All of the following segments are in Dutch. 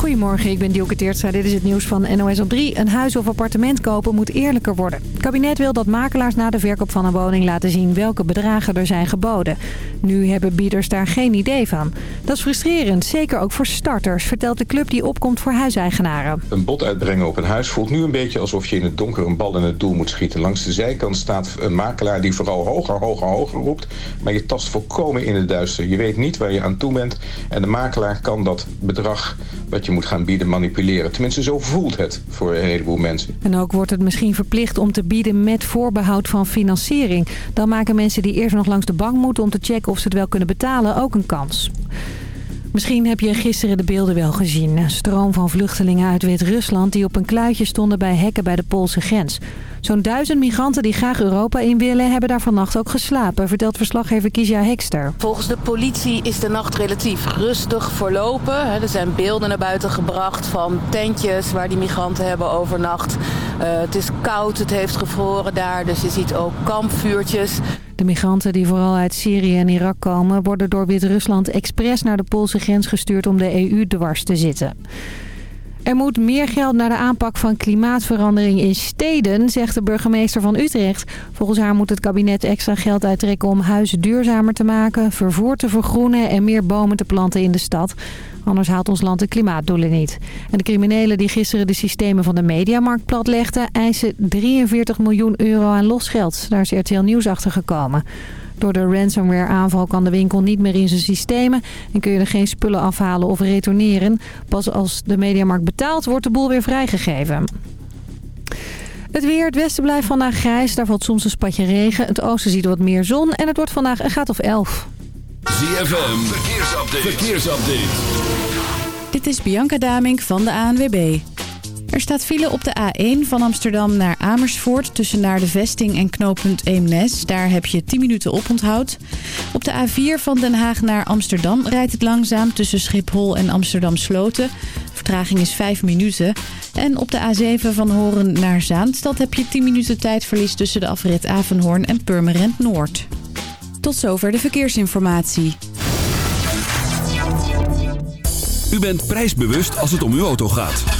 Goedemorgen, ik ben Dielke Teertstra. Dit is het nieuws van NOS op 3. Een huis of appartement kopen moet eerlijker worden. Het kabinet wil dat makelaars na de verkoop van een woning laten zien welke bedragen er zijn geboden. Nu hebben bieders daar geen idee van. Dat is frustrerend, zeker ook voor starters, vertelt de club die opkomt voor huiseigenaren. Een bod uitbrengen op een huis voelt nu een beetje alsof je in het donker een bal in het doel moet schieten. Langs de zijkant staat een makelaar die vooral hoger, hoger, hoger roept. Maar je tast volkomen in het duister. Je weet niet waar je aan toe bent. En de makelaar kan dat bedrag wat je moet gaan bieden manipuleren. Tenminste, zo voelt het voor een heleboel mensen. En ook wordt het misschien verplicht om te bieden met voorbehoud van financiering. Dan maken mensen die eerst nog langs de bank moeten om te checken of ze het wel kunnen betalen ook een kans. Misschien heb je gisteren de beelden wel gezien. Een stroom van vluchtelingen uit Wit-Rusland die op een kluitje stonden bij hekken bij de Poolse grens. Zo'n duizend migranten die graag Europa in willen hebben daar vannacht ook geslapen, vertelt verslaggever Kizia Hekster. Volgens de politie is de nacht relatief rustig verlopen. Er zijn beelden naar buiten gebracht van tentjes waar die migranten hebben overnacht. Uh, het is koud, het heeft gevroren daar, dus je ziet ook kampvuurtjes. De migranten die vooral uit Syrië en Irak komen... worden door Wit-Rusland expres naar de Poolse grens gestuurd om de EU dwars te zitten. Er moet meer geld naar de aanpak van klimaatverandering in steden, zegt de burgemeester van Utrecht. Volgens haar moet het kabinet extra geld uittrekken om huizen duurzamer te maken, vervoer te vergroenen en meer bomen te planten in de stad. Anders haalt ons land de klimaatdoelen niet. En de criminelen die gisteren de systemen van de mediamarkt platlegden... eisen 43 miljoen euro aan losgeld. Daar is RTL Nieuws achter gekomen. Door de ransomware-aanval kan de winkel niet meer in zijn systemen... en kun je er geen spullen afhalen of retourneren. Pas als de mediamarkt betaalt, wordt de boel weer vrijgegeven. Het weer, het westen blijft vandaag grijs. Daar valt soms een spatje regen. Het oosten ziet wat meer zon en het wordt vandaag een graad of 11. ZFM, verkeersupdate. verkeersupdate. Dit is Bianca Damink van de ANWB. Er staat file op de A1 van Amsterdam naar Amersfoort... tussen naar de vesting en knooppunt Eemnes. Daar heb je 10 minuten op onthoud. Op de A4 van Den Haag naar Amsterdam rijdt het langzaam... tussen Schiphol en Amsterdam Sloten. Vertraging is 5 minuten. En op de A7 van Horen naar Zaanstad heb je 10 minuten tijdverlies... tussen de afrit Avenhoorn en Purmerend Noord. Tot zover de verkeersinformatie. U bent prijsbewust als het om uw auto gaat.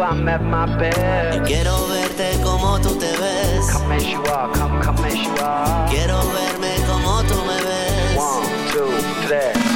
I'm at my best. Y quiero verte como tú te ves. Come as you are, come, come as you are. Quiero verme como tú me ves. One, two, three.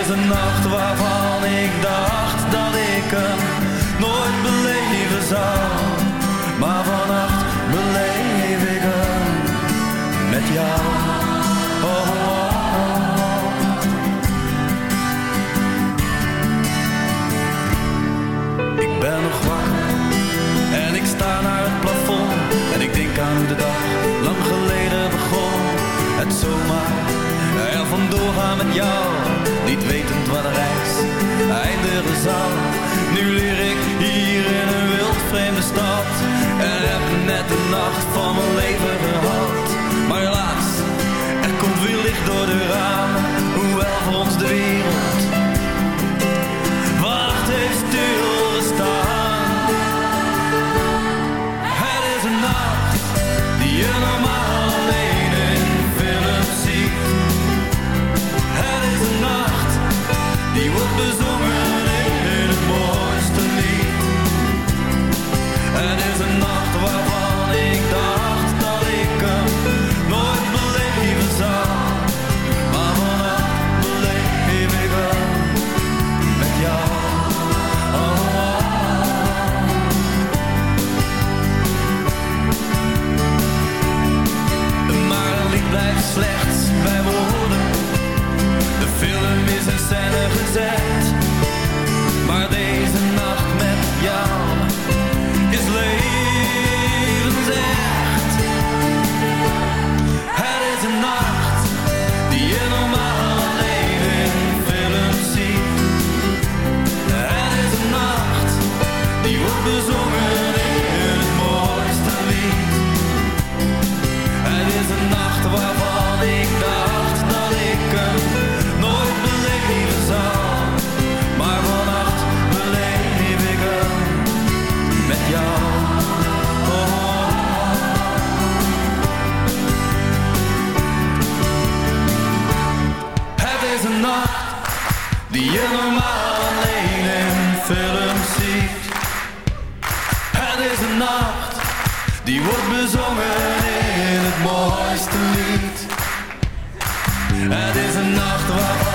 is een nacht waarvan ik dacht dat ik hem nooit beleven zou. Maar vannacht beleef ik hem met jou. Oh, oh, oh. Ik ben nog wakker en ik sta naar het plafond en ik denk aan hoe de dag lang geleden begon. Het zomaar er vandoor gaan met jou, niet wetend said alleen ziet. Het is een nacht die wordt bezongen in het mooiste lied. Het is een nacht waarvan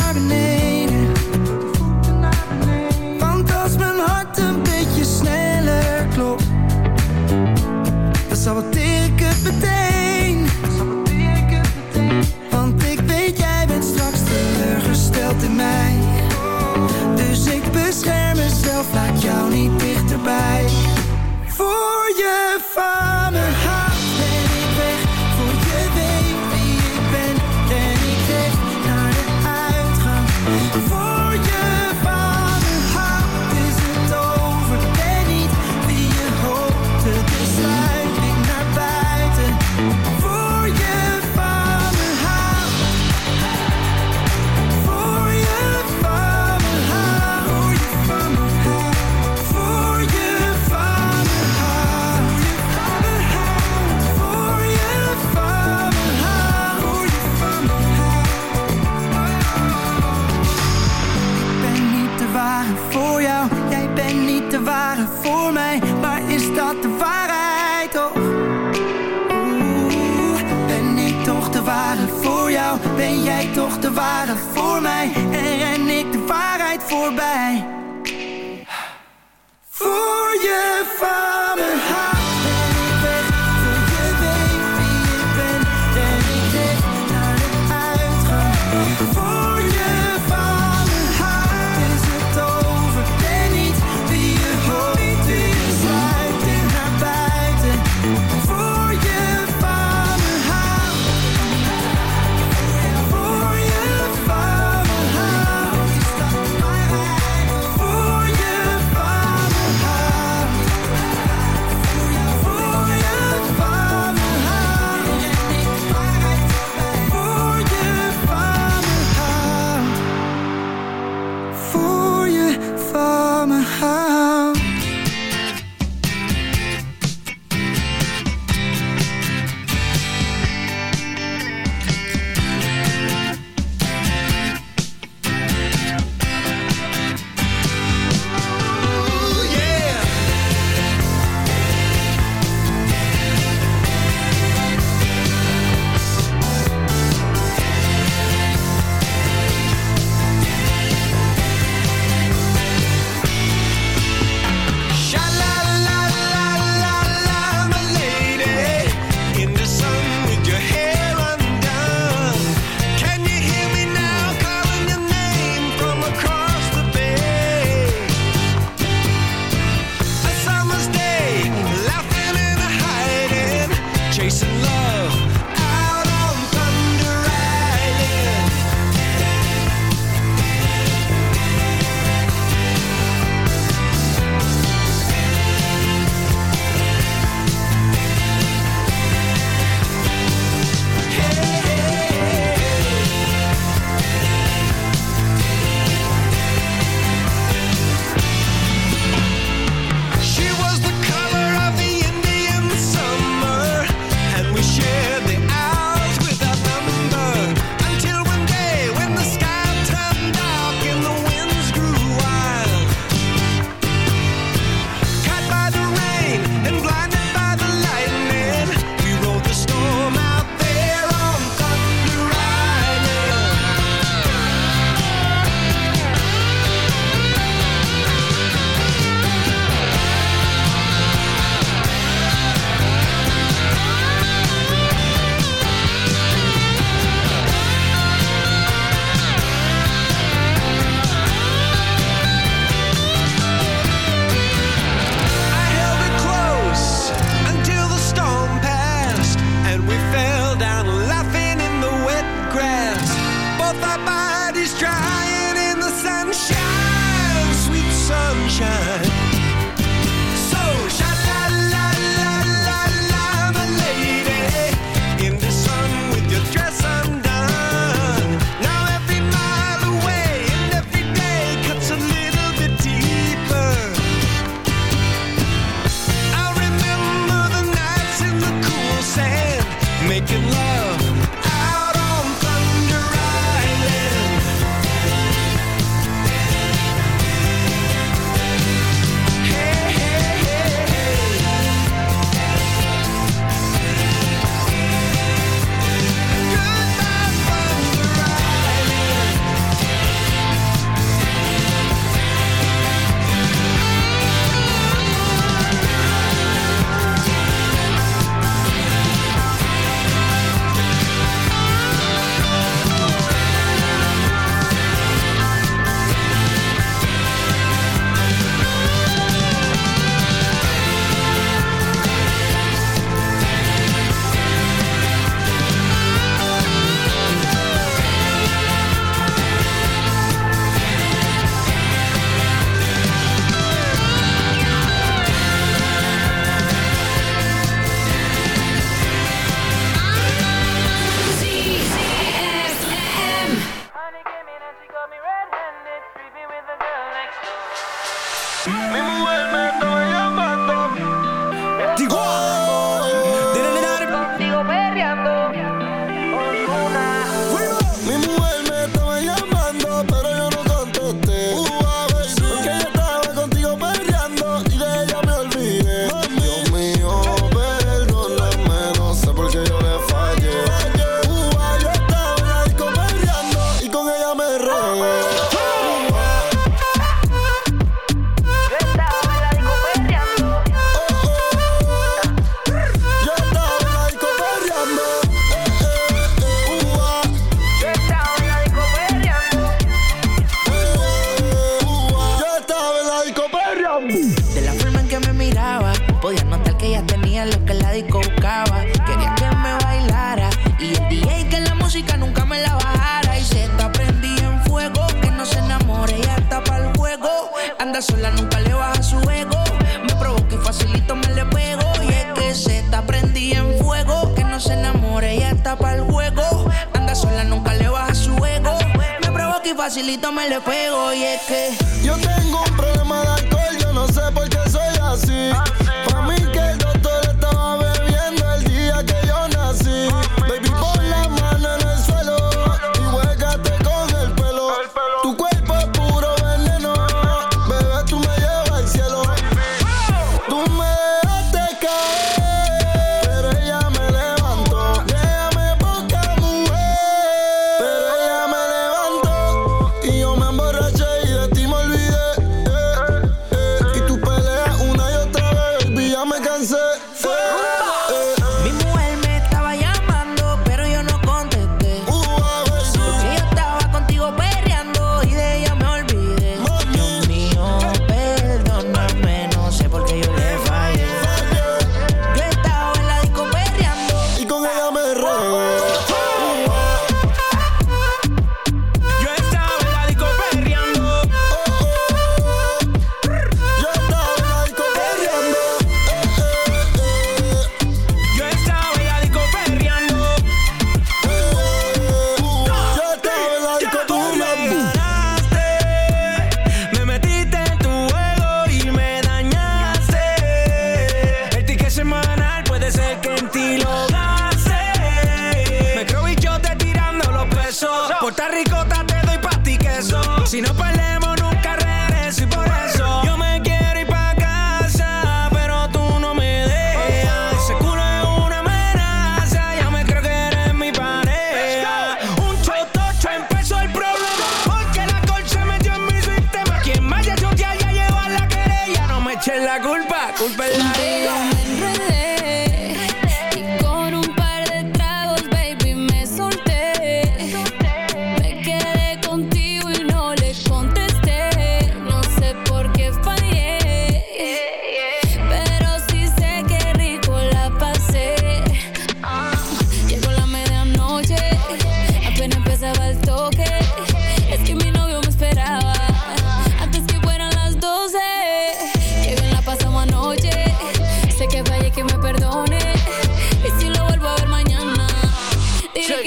Carbonate. fight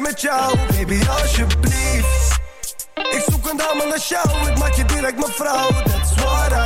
met jou. Baby, alsjeblieft. Ik zoek een dame naar jou, ik maak je direct mijn vrouw. That's what I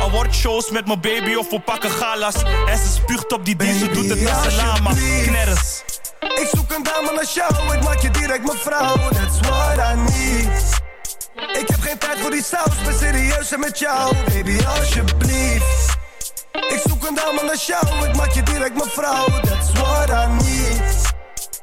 Awardshows met mijn baby of we pakken galas. En ze spuugt op die die, ze doet het z'n lama. Knerres. Ik zoek een dame naar jou, ik maak je direct mijn vrouw. That's what I need. Ik heb geen tijd voor die saus, ben serieus en met jou. Baby, alsjeblieft. Ik zoek een dame naar jou, ik maak je direct mijn vrouw. That's what I need.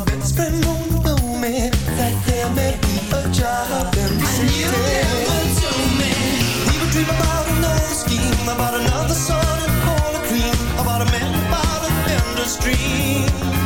My best friend Moon told me That there may be a job in the city We would dream about another scheme About another sun and corner cream About a man about a vendor's dream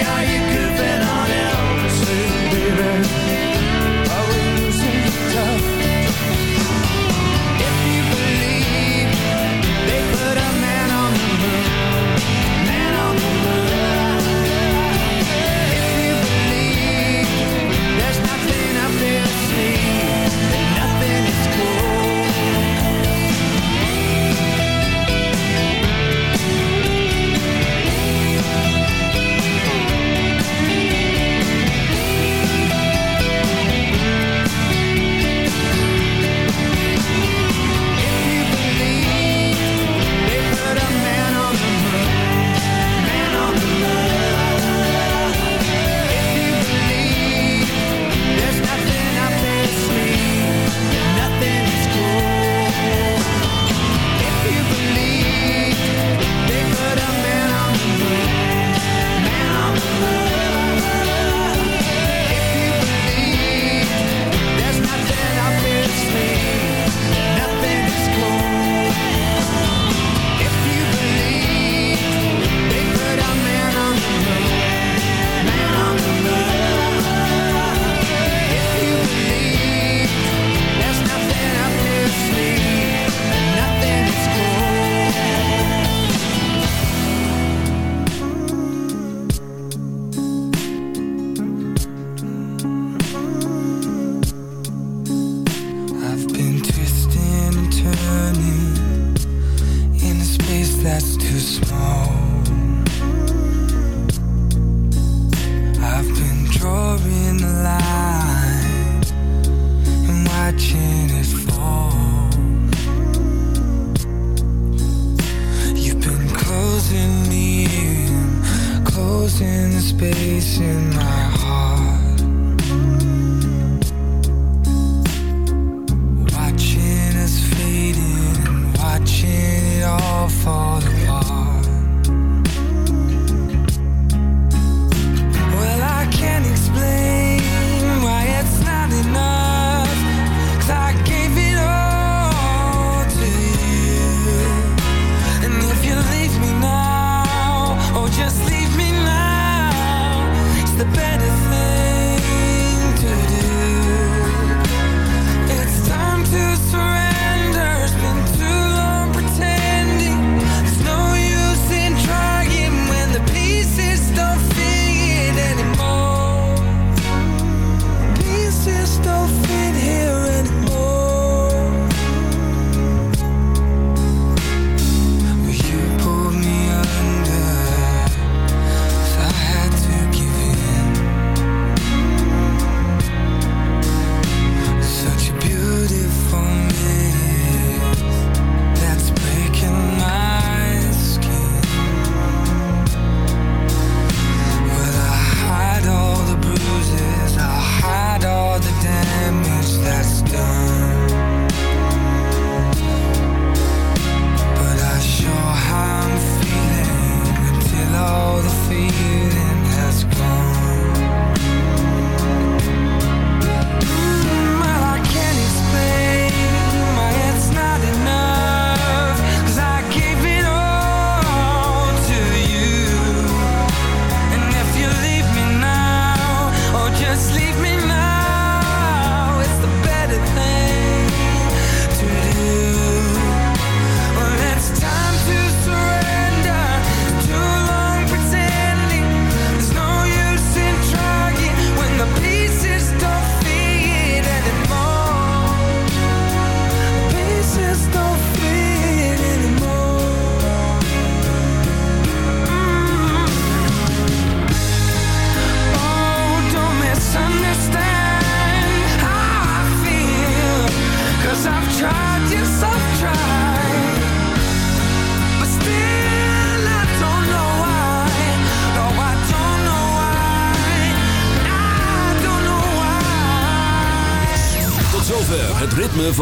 yeah, you could.